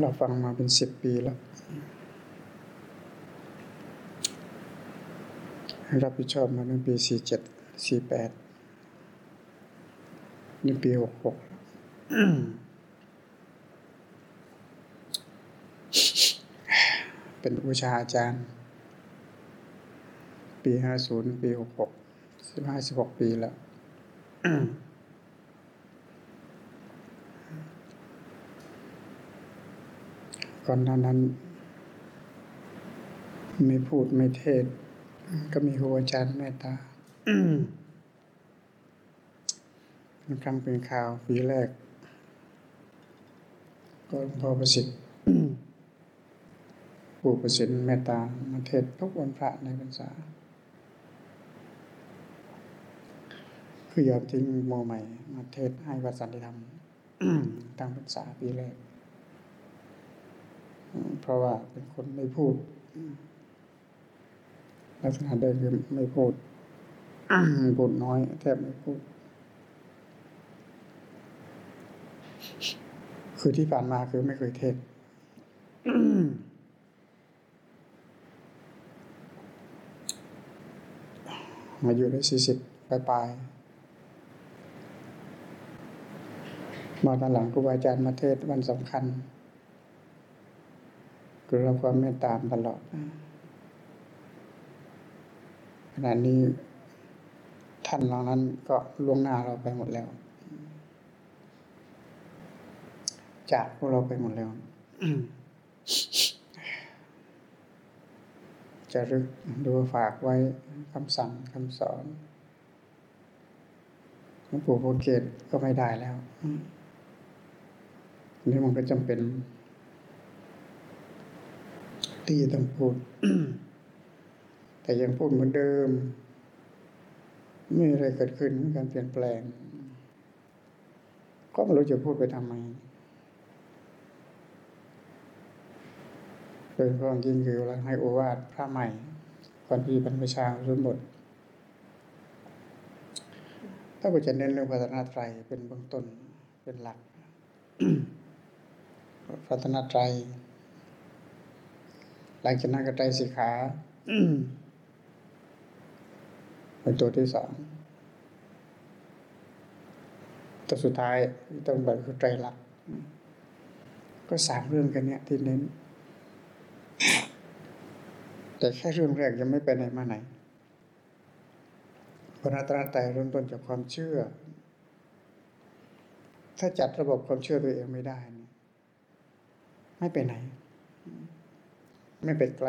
เราฟังมาเป็นสิบปีแล้ว รับผิดชอบมาตั้งปีสี่เจ็ดสี่แปดนี่ปีหกหกเป็นอุชาอาจารย์ ปีห้าศูนย์ปีหกหกสิบห้าสิบหกปีแล้ว ก่อนหน้านั้น ไม่พูดไม่เทศ ก็มีครูอาจารย์เมตตาเป็นครั้งเป็นข่าวปีแรก ก็หลวงพ่อประสิทธิ์ปู่ประสิทธิ์เมตตามาเทศทุกวันพระในพรรษาคือยอมทิ้งโมใหม่ มาเทศให้วัดสันติธรรมตั้งพรรษาปีแรก เพราะว่าเป็นคนไม่พูด ลักษณะเดิมคือไม่พูดพูดน้อย แทบไม่พูด คือที่ผ่านมาคือไม่เคยเทศมาอยู่ได้สี่สิบปลายๆมาตอนหลังครูบาอาจารย์มาเทศวันสำคัญ คือเราความเมตตามตลอดขณะนี้ท่านเหล่านั้นก็ล่วงหน้าเราไปหมดแล้ว จากพวกเราไปหมดแล้วจะรึกดูฝากไว้คำสั่งคำสอนหลวงปู่โปเกตก็ไม่ได้แล้วนี่มันก็จำเป็น ที่จะต้องพูด แต่ยังพูดเหมือนเดิม ไม่มีอะไรเกิดขึ้นมีการเปลี่ยนแปลง ก็ไม่รู้จะพูดไปทำไมโดยเฉพาะยิ่งคือเราให้โอวาทพระใหม่ก่อนที่บรรพชารุ่นหมดถ้าเราจะเน้นเรื่องพัฒนาไตรเป็นเบื้องต้นเป็นหลักพัฒนาไตร หลังจากนั้นก็ไตรสิกขาเป็นตัวที่สองตัวสุดท้ายต้องแบบคือไตรลักษณ์ก็สามเรื่องกันเนี้ยที่เน้น แต่แค่เรื่องแรกยังไม่ไปไหนมาไหนพระรัตนตรัยเริ่มต้นจากความเชื่อ ถ้าจัดระบบความเชื่อตัวเองไม่ได้นี่ไม่ไปไหน ไม่ไปไกล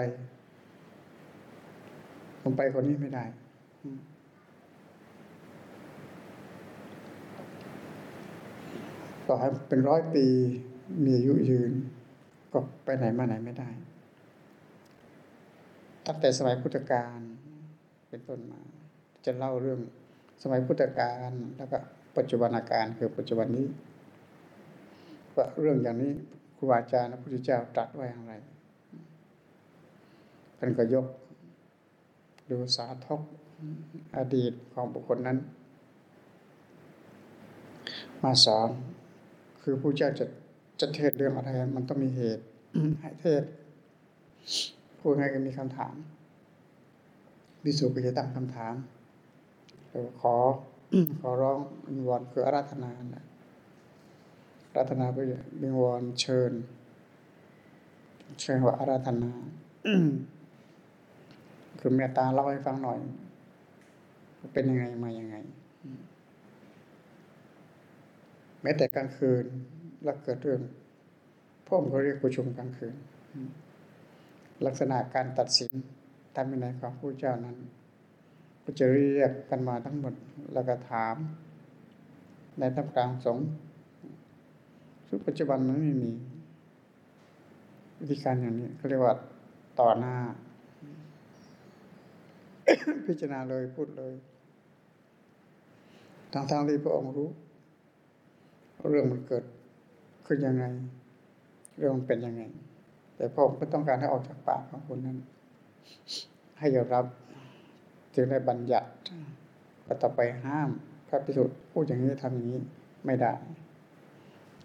ผมไปคนนี้ไม่ได้ต่อให้เป็นร้อยปีมีอายุยืน ก็ไปไหนมาไหนไม่ได้ ตั้งแต่สมัยพุทธกาลเป็นต้นมา จะเล่าเรื่องสมัยพุทธกาลแล้วก็ปัจจุบันอาการคือปัจจุบันนี้ว่าเรื่องอย่างนี้ครูบาอาจารย์พระพุทธเจ้าตรัสไว้อย่างไร ท่านก็ยก ดูสาธกอดีตของบุคคลนั้น มาสอนคือผู้เจ้าจะจะเทศเรื่องอะไรมันต้องมีเหตุให้เทศพูดให้ก็มีคำถามวิสุก็จะตั้งคำถามขอขอร้องวิงวอนคืออาราธนานะรัตนาไปวิงวอนเชิญ เชิญว่าอาราธนา คือเมตตาเล่าให้ฟังหน่อย เป็นยังไงมายังไง แม้แต่กลางคืนแล้วเกิดเรื่องพ่อมเขาเรียกประชุมกลางคืน ลักษณะการตัดสินทำเป็นไหนของผู้เจ้านั้นก็จะเรียกกันมาทั้งหมดแล้วก็ถาม ในท่ามกลางสงฆ์ซึ่งปัจจุบันมันไม่มี วิธีการอย่างนี้เขาเรียกว่าต่อหน้า พิจารณาเลยพูดเลยทางทางที่พระองค์รู้ เรื่องมันเกิดขึ้นยังไง เรื่องมันเป็นยังไง แต่พระองค์ก็ต้องการให้ออกจากปากของคนนั้น ให้ยอมรับจึงได้บัญญัติก็ต่อไปห้ามพระพิสุทธิ์พูดอย่างนี้ทำอย่างนี้ไม่ได้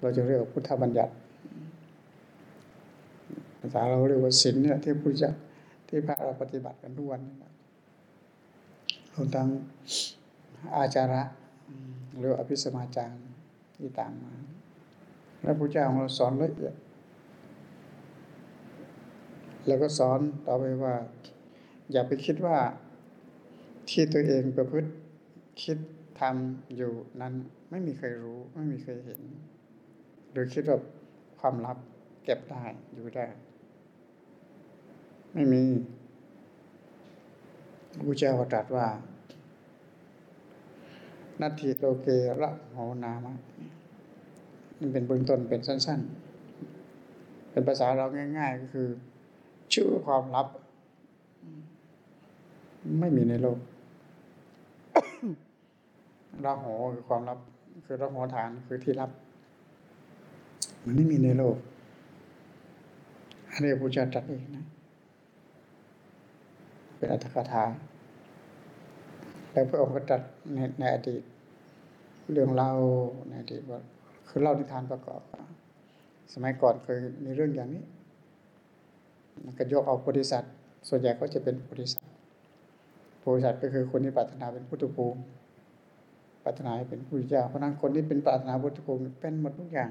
เราจะเรียกพุทธบัญญัติภาษาเราเรียกว่าศีลเนี่ยที่พุทธเจ้าที่พระเราปฏิบัติกันทุกวันนะ รวมทั้งอาจาระ หรืออภิสมาจารย์ที่ตามมา แล้วพระเจ้าของเราสอนละเอียด แล้วก็สอนต่อไปว่า อย่าไปคิดว่าที่ตัวเองประพฤติคิดทำอยู่นั้นไม่มีใครรู้ไม่มีใครเห็น หรือคิดว่าความลับเก็บได้อยู่ได้ ไม่มี พระเจ้าตรัสว่านาทีโลเกระโหนามะมันเป็นเบื้องต้นเป็นสั้น ๆ เป็นภาษาเราง่าย ๆ ก็คือ ชื่อความลับ ไม่มีในโลกระโหคือความลับ คือระโหฐานคือที่ลับ มันไม่มีในโลกอันนี้พระเจ้าตรัสเองนะ เป็นอัตถกถาแล้วพระองค์ก็ตรัสในในอดีต เรื่องเล่าในอดีตว่าคือเล่านิทานประกอบ สมัยก่อนเคยมีเรื่องอย่างนี้มันก็ยกเอาโพธิสัตว์ส่วนใหญ่ก็จะเป็นโพธิสัตว์โพธิสัตว์ก็คือคนที่ปรารถนาเป็นพุทธภูมิปรารถนาเป็นผู้เจ้าเพราะนั้นคนที่เป็นปรารถนาพุทธภูมิเป็นหมดทุกอย่าง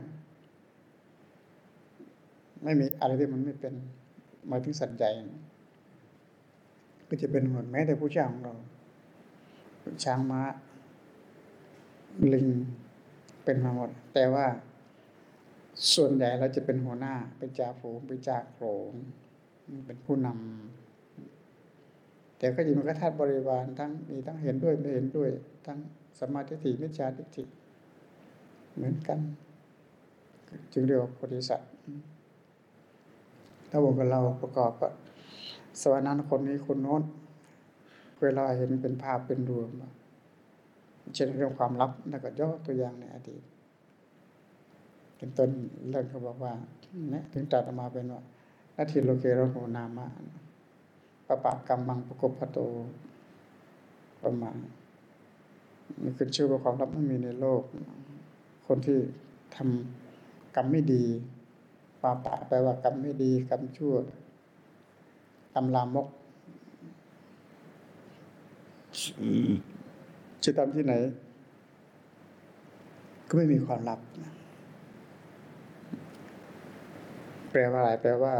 ไม่มีอะไรที่มันไม่เป็นหมายถึงสัตว์ใหญ่ ก็จะเป็นหมดแม้แต่ผู้เจ้าของเรา ช้างม้า ลิงเป็นมาหมด แต่ว่าส่วนใหญ่เราจะเป็นหัวหน้า เป็นจ่าฝูงเป็นจ่าโขงเป็นผู้นำแต่ก็ยังมีกระทัดบริวารทั้งมีทั้งเห็นด้วยไม่เห็นด้วย ทั้งสมาธิถิมิจฉาทิฏฐิเหมือนกัน จึงเรียกว่าโพธิสัตว์ถ้าบอกกับเราประกอบก็ สวรรค์นั้นคนนี้คนโน้น เวลาเห็นเป็นภาพเป็นรวม เช่นเรื่องความลับแล้วก็ย่อตัวอย่างในอดีตเป็นต้นเรื่องเขาบอกว่าเนี่ยถึงจัดออกมาเป็นว่านาทีโลเกโรโหนามะปะปะกรรมังประกบพระโตประมาณนี่คือชื่อว่าความลับไม่มีในโลก คนที่ทำกรรมไม่ดีปาปะแปลว่ากรรมไม่ดีกรรมชั่ว กรรมลามกจะทำที่ไหน ก็ไม่มีความลับ แปลว่าอะไรแปลว่า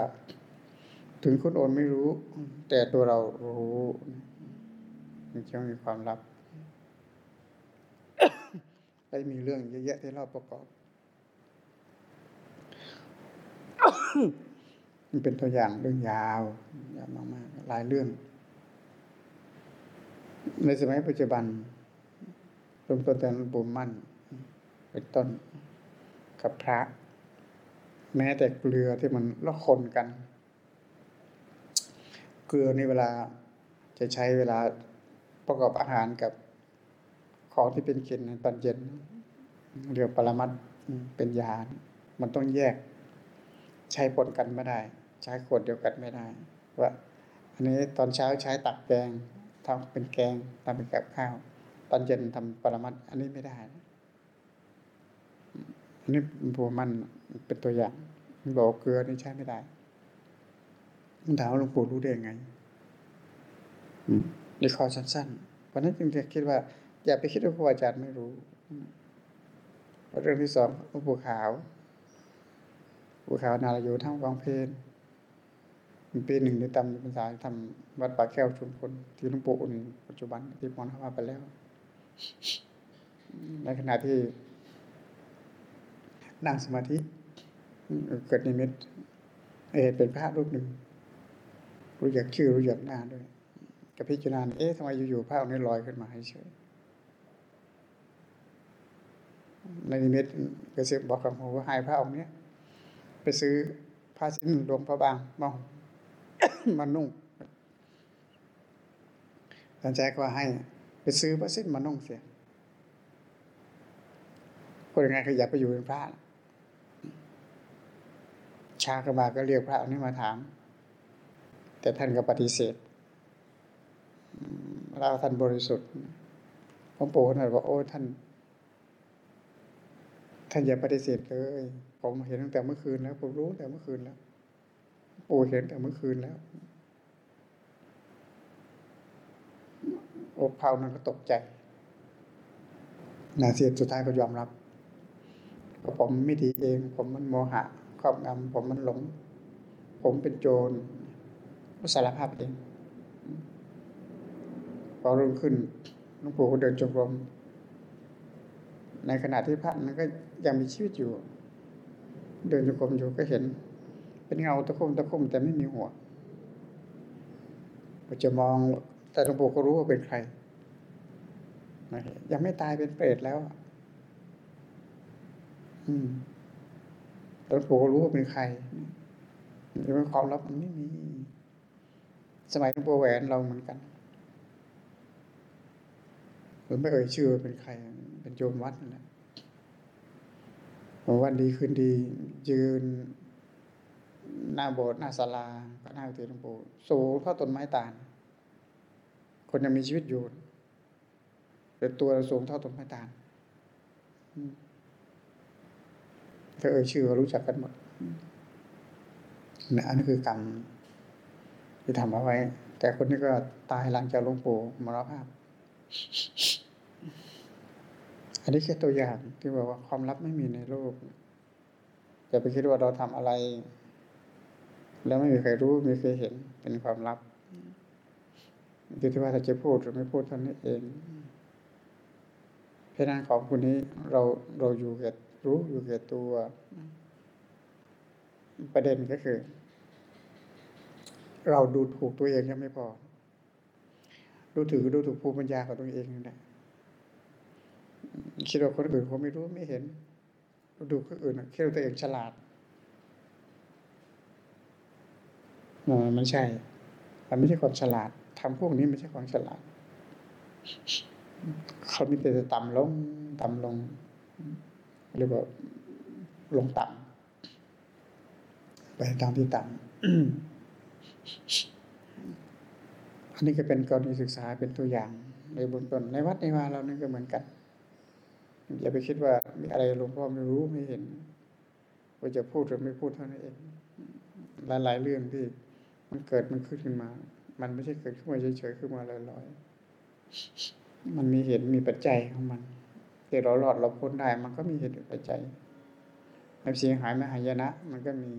ถึงคนโอนไม่รู้ แต่ตัวเรารู้มันจะมีความลับไปมีเรื่องเยอะแยะที่เราประกอบมั นเป็นตัวอย่างเรื่องยาวยาวมากๆหลายเรื่อง ในสมัยปัจจุบันรวมตัวแต่บุญมั่นเป็นต้นกับพระ แม้แต่เกลือที่มันละคนกัน เกลือในเวลาจะใช้เวลาประกอบอาหารกับของที่เป็นกินตอนเย็นเรียกปรมัดเป็นยา มันต้องแยก ใช้ปนกันไม่ได้ ใช้ขวดเดียวกันไม่ได้ ว่า อันนี้ตอนเช้าใช้ตักแกงทำเป็นแกงทำเป็นกับข้าว ตอนเย็นทำปรมัดอันนี้ไม่ได้อันนี้ผัวมันเป็นตัวอย่างบอกเกลือนี่ใช้ไม่ได้มันถามหลวงปู่รู้ได้ยังไงนี่ข้อสั้นๆเพราะนั้นจึงจะคิดว่า อย่าไปคิดว่าครูอาจารย์ไม่รู้เรื่องที่สองหลวงปู่ขาวหลวงปู่ขาวนาลายูทั้งวังเพน ปีหนึ่งได้ตำอยู่ภาษาทำวัดป่าแก้วชุมพลที่หลวงปู่นี่นปัจจุบันที่มรณภาพไปแล้ว ในขณะที่นั่งสมาธิเกิดนิมิตเอเป็นพระรูปหนึ่ง รู้จักชื่อรู้จักหน้าด้วยกับพิจารณาเอ๊ะทำไมอยู่ๆพระองค์นี้ลอยขึ้นมาให้เฉยในนิมิตก็สือบอกกับผมว่าให้พระองค์นี้ไปซื้อผ้าสิ้นหลวงพระบางมาม มานุ่งท่านแจ้ก็ให้ ไปซื้อผ้าสิ้นมานุ่งเสียคนยังไงคืออยากไปอยู่เป็นพระชากระบาก็เรียกพระอนี้มาถาม แต่ท่านก็ปฏิเสธเราท่านบริสุทธิ์หลวงปู่ท่านบอกโอ้ท่าน ท่านอย่าปฏิเสธเลย ผมเห็นตั้งแต่เมื่อคืนแล้ว ผมรู้แต่เมื่อคืนแล้ว ปู่เห็นแต่เมื่อคืนแล้วอกเผานั้นก็ตกใจนาเสียสุดท้ายก็ยอมรับว่าผมไม่ดีเอง ผมมันโมหะครอบงำผมมันหลง ผมเป็นโจรก็สารภาพเองพอรุ่งขึ้นหลวงปู่ก็เดินจงกรมในขณะที่พระนั้นก็ยังมีชีวิตอยู่ เดินจงกรมอยู่ก็เห็น เป็นเงาตะคุ่มตะคุ่มแต่ไม่มีหัวก็จะมองแต่หลวงปู่ก็รู้ว่าเป็นใคร ยังไม่ตายเป็นเปรตแล้ว อืมหลวงปู่ก็รู้ว่าเป็นใครแต่ว่าความลับมันไม่มี สมัยหลวงปู่แหวนเราเหมือนกันผมไม่เอ่ยชื่อเป็นใคร เป็นโยมวัดนั่นแหละวันดีคืนดี ยืน หน้าโบสถ์หน้าศาลาก็หน้าตีหลวงปู่สูงเท่าต้นไม้ตาล คนยังมีชีวิตอยู่เป็นตัวสูงเท่าต้นไม้ตาลถ้าเอ่ยชื่อรู้จักกันหมดนะอันนี้คือกรรมที่ทำเอาไว้ แต่คนนี้ก็ตายหลังจากหลวงปู่มรณภาพ อันนี้แค่ตัวอย่างที่บอกว่าความลับไม่มีในโลกอย่าไปคิดว่าเราทำอะไร แล้วไม่มีใครรู้ไม่มีใครเห็นเป็นความลับอยู่ที่ว่าถ้าจะพูดหรือไม่พูดเท่านั้นเองเพราะนั้นของคนนี้เราเราอยู่เก่รู้อยู่เก่ตัว ประเด็นก็คือ เราดูถูกตัวเองยังไม่พอ ดูถือดูถูกภูมิปัญญาของตัวเองนี่แหละคิดว่าคนอื่นเขาไม่รู้ไม่เห็น ดูคนอื่นคิดว่าตัวเองฉลาด มันไม่ใช่ มันไม่ใช่ความฉลาดทำพวกนี้ไม่ใช่ความฉลาด เขามีแต่จะต่ำลง ต่ำลง เรียกว่าลงต่ำไปทางที่ต่ำอันนี้ก็เป็นกรณีศึกษาเป็นตัวอย่าง ในบนต้นในวัดในวาเรานี่ก็เหมือนกันอย่าไปคิดว่ามีอะไรหลวงพ่อไม่รู้ไม่เห็นว่าจะพูดหรือไม่พูดเท่านั้นเองหลายๆเรื่องที่ มันเกิดมันขึ้นขึ้นมา มันไม่ใช่เกิดขึ้นมาเฉยๆขึ้นมาลอยๆมันมีเหตุมีปัจจัยของมันที่เราหลอดเราพ้นได้ มันก็มีเหตุปัจจัยไม่เสียหายไม่หายนะ มันก็มี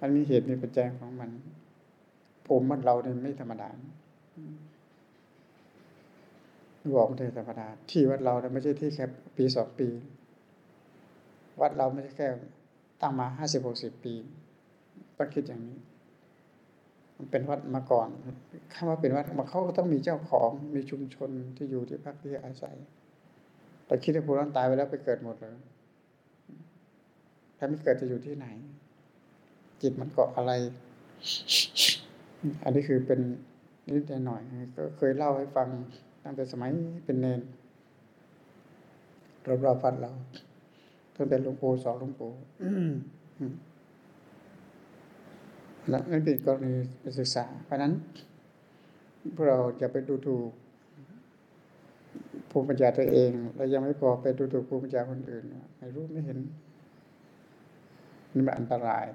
มันมีเหตุมีปัจจัยของมันภูมิมันเราเนี่ยไม่ธรรมดาบอกไม่ธรรมดา ที่วัดเราเนี่ยไม่ใช่ที่แค่ปีสองปี วัดเราไม่ใช่แค่ตั้งมาห้าสิบหกสิบปีต้องคิดอย่างนี้ มันเป็นวัดมาก่อนคำว่าเป็นวัดมาเขาก็ต้องมีเจ้าของมีชุมชนที่อยู่ที่พักที่อาศัยแต่คิดว่าผู้นั้นตายไปแล้วไปเกิดหมดเลยถ้าไม่เกิดจะอยู่ที่ไหน จิตมันเกาะอะไร อันนี้คือเป็นนิดหน่อย ก็เคยเล่าให้ฟังตั้งแต่สมัยเป็นเนนรอบๆฟัดเราตั้งแต่หลวงปู่สอนหลวงปู่ และนั่นเป็นกรณีศึกษา เพราะนั้นพวกเราจะไปดูถูกภูมิปัญญาตัวเองแล้วยังไม่พอไปดูถูกภูมิปัญญาคนอื่น ไม่รู้ไม่เห็นนี่มันอันตราย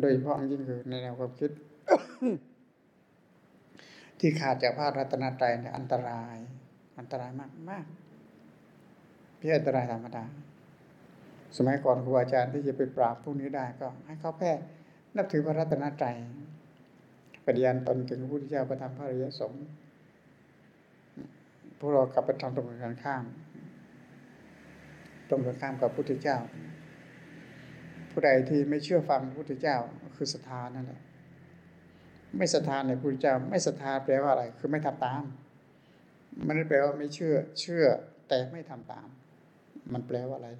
โดยเฉพาะยิ่งคือในแนวความคิด ที่ขาดจากพระรัตนตรัยเนี่ยอันตราย อันตรายมากมากพี่อันตรายธรรมดาสมัยก่อนครูอาจารย์ที่จะไปปราบพวกนี้ได้ก็ ให้เขาแพ้ นับถือพระรัตนตรัยปฏิญาณตนถึงพระพุทธเจ้าประธรรมพระริยสงฆ์พวกเรากลับไปทำตรงกันข้าม ตรงกันข้ามกับพระพุทธเจ้า ผู้ใดที่ไม่เชื่อฟังพระพุทธเจ้าคือศรัทธานั่นแหละ ไม่ศรัทธาในพระพุทธเจ้า ไม่ศรัทธาแปลว่าอะไร คือไม่ทำตาม มันไม่แปลว่าไม่เชื่อ เชื่อแต่ไม่ทำตาม มันแปลว่าอะไร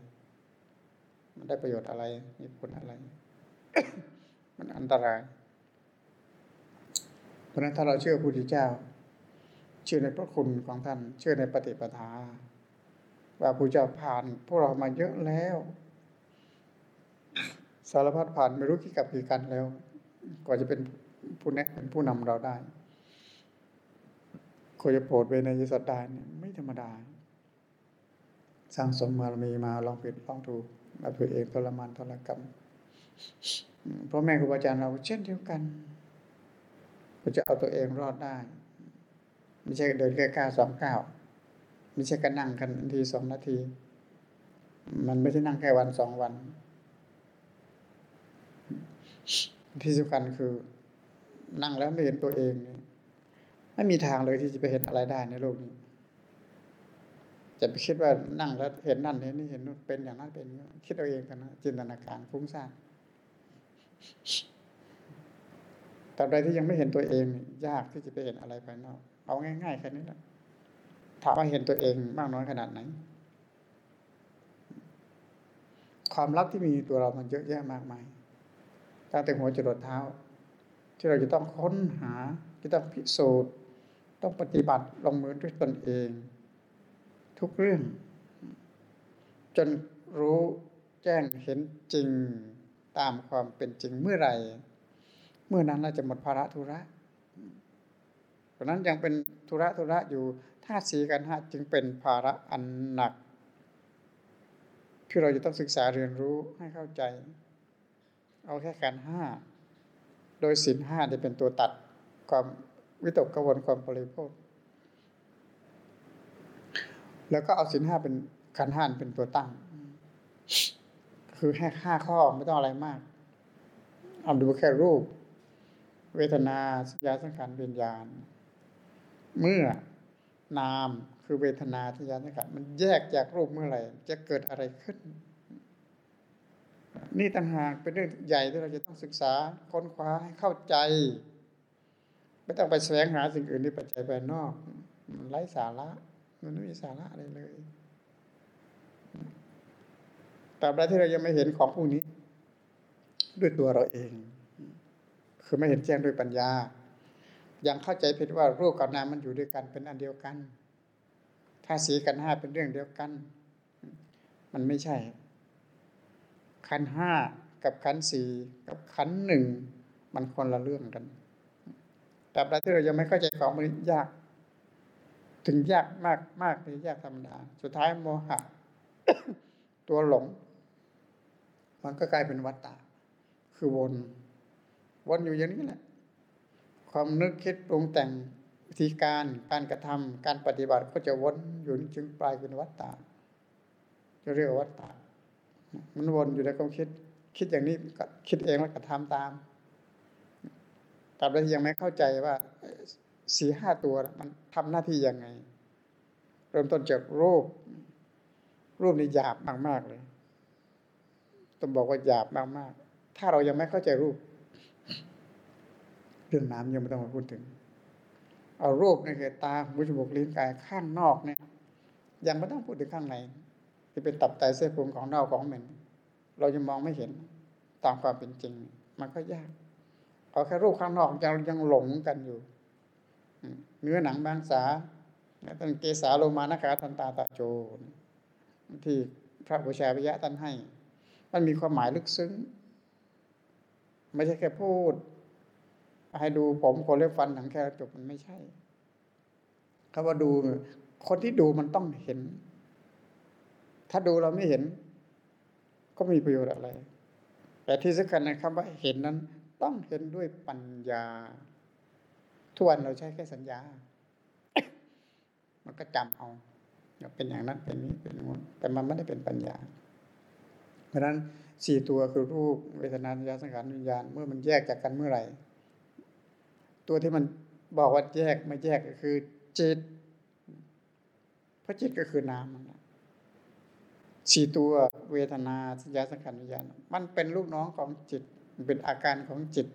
มันได้ประโยชน์อะไร มีผลอะไร มันอันตราย เพราะนั้นถ้าเราเชื่อพระพุทธเจ้า เชื่อในพระคุณของท่าน เชื่อในปฏิปทา ว่าพระเจ้าผ่าน พวกเรามาเยอะแล้ว สารพัดผ่านไม่รู้กี่กับกี่กันแล้วกว่าจะเป็นผู้แนะเป็นผู้นำเราได้ก็จะโปรดเวในยสัตดาเนี่ยไม่ธรรมดา สร้างสมบารมีมาลองผิดลองถูกมาตัวเองทรมานทรกรรม พ่อแม่ครูบาอาจารย์เราเช่นเดียวกันก็จะเอาตัวเองรอดได้ ไม่ใช่เดินแค่ก้าวสองก้าวไม่ใช่การนั่งกันนาทีสองนาที มันไม่ใช่นั่งแค่วันสองวัน ที่สำคัญคือ นั่งแล้วไม่เห็นตัวเองนี่ไม่มีทางเลยที่จะไปเห็นอะไรได้ในโลกนี้ จะไปคิดว่านั่งแล้วเห็นนั่นเห็นนี่เห็นนู่นเป็นอย่างนั้นเป็นอย่างนี้คิดเอาเองกันนะจินตนาการฟุ้งซ่าน ตราบใดที่ยังไม่เห็นตัวเอง ยากที่จะไปเห็นอะไรภายนอก เอาง่ายๆแค่นี้แหละถามว่าเห็นตัวเองมากน้อยขนาดไหน ความลับที่มีตัวเรามันเยอะแยะมากมายตั้งแต่หัวจรดเท้า ที่เราจะต้องค้นหาจะต้องพิสูจน์ต้องปฏิบัติลงมือด้วยตนเอง ทุกเรื่อง จนรู้แจ้งเห็นจริง ตามความเป็นจริงเมื่อไหร่ เมื่อนั้นเราจะหมดภาระธุระเพราะนั้นยังเป็นธุระธุระอยู่ธาตุสีกันห้าจึงเป็นภาระอันหนัก ที่เราจะต้องศึกษาเรียนรู้ให้เข้าใจ เอาแค่การห้าโดยสินห้าจะเป็นตัวตัดความวิตกกังวลความบริโภคแล้วก็เอาสินห้าเป็นขันห้าเป็นตัวตั้ง คือแค่ห้าข้อไม่ต้องอะไรมากเอาดูแค่รูป เวทนาสัญญาสังขารวิญญาณ เมื่อนามคือเวทนาสัญญาสังขารมันแยกจากรูปเมื่อไหร่ จะเกิดอะไรขึ้น นี่ต่างหากเป็นเรื่องใหญ่ที่เราจะต้องศึกษาค้นคว้าให้เข้าใจ ไม่ต้องไปแสวงหาสิ่งอื่นที่ปัจจัยภายนอก มันไร้สาระ มันไม่มีสาระอะไรเลย ตราบใดที่เรายังไม่เห็นของพวกนี้ ด้วยตัวเราเอง คือไม่เห็นแจ้งด้วยปัญญา ยังเข้าใจผิดว่ารูปกับนามมันอยู่ด้วยกันเป็นอันเดียวกันถ้าสีกันห้าเป็นเรื่องเดียวกัน มันไม่ใช่ ขันห้ากับขันสี่กับขันหนึ่งมันคนละเรื่องกันแต่ใดที่เรายังไม่เข้าใจของมันยาก ถึงยากมากมากหรือยากธรรมดา สุดท้ายโมหะ ตัวหลง มันก็กลายเป็นวัฏฏะคือวน วนอยู่อย่างนี้แหละ ความนึกคิดปรุงแต่งวิธีการการกระทำการปฏิบัติก็จะวนอยู่จึงปลายเป็นวัฏฏะจะเรียกวัฏฏะมันวนอยู่ในความคิด คิดอย่างนี้ก็คิดเองแล้วก็ทำตามตาบใดที่ยังไม่เข้าใจว่าสี่ห้าตัวมันทำหน้าที่ยังไง เริ่มต้นจากรูป รูปนี่หยาบมากๆเลย ต้องบอกว่าหยาบมากๆ ถ้าเรายังไม่เข้าใจรูป เรื่องน้ำยังไม่ต้องมาพูดถึง เอารูปในคือตาหูจมูกลิ้นกายข้างนอกเนี่ย ยังไม่ต้องพูดถึงข้างในที่เป็นตับไตเส้นพุงของเน่าของเหม็นเราจะมองไม่เห็นตามความเป็นจริง มันก็ยากเอาแค่รูปข้างนอกยังยังหลงกันอยู่เนื้อหนังบางสาตั้งเกสาโลมานาคาทันตาตาโจที่พระบุชาพิยะท่านให้ มันมีความหมายลึกซึ้ง ไม่ใช่แค่พูด ให้ดูผมคนเล็บฟันหนังแค่จบมันไม่ใช่คำว่าดู คนที่ดูมันต้องเห็น ถ้าดูเราไม่เห็น ก็ไม่มีประโยชน์อะไร แต่ที่สำคัญในคำว่าเห็นนั้น ต้องเห็นด้วยปัญญา ทุกวันเราใช้แค่สัญญา มันก็จำเอาเป็นอย่างนั้นเป็นนี้เป็นนู้นแต่มันไม่ได้เป็นปัญญา ราะฉะนั้นสี่ตัวคือรูปเวทนาสัญญาสังขารวิญญาณเมื่อมันแยกจากกันเมื่อไหร่ ตัวที่มันบอกว่าแยกไม่แยกก็คือจิตเพราะจิตก็คือนามนั่นแหละสี่ตัวเวทนาสัญญาสังขารวิญญาณ มันเป็นลูกน้องของจิต มันเป็นอาการของจิต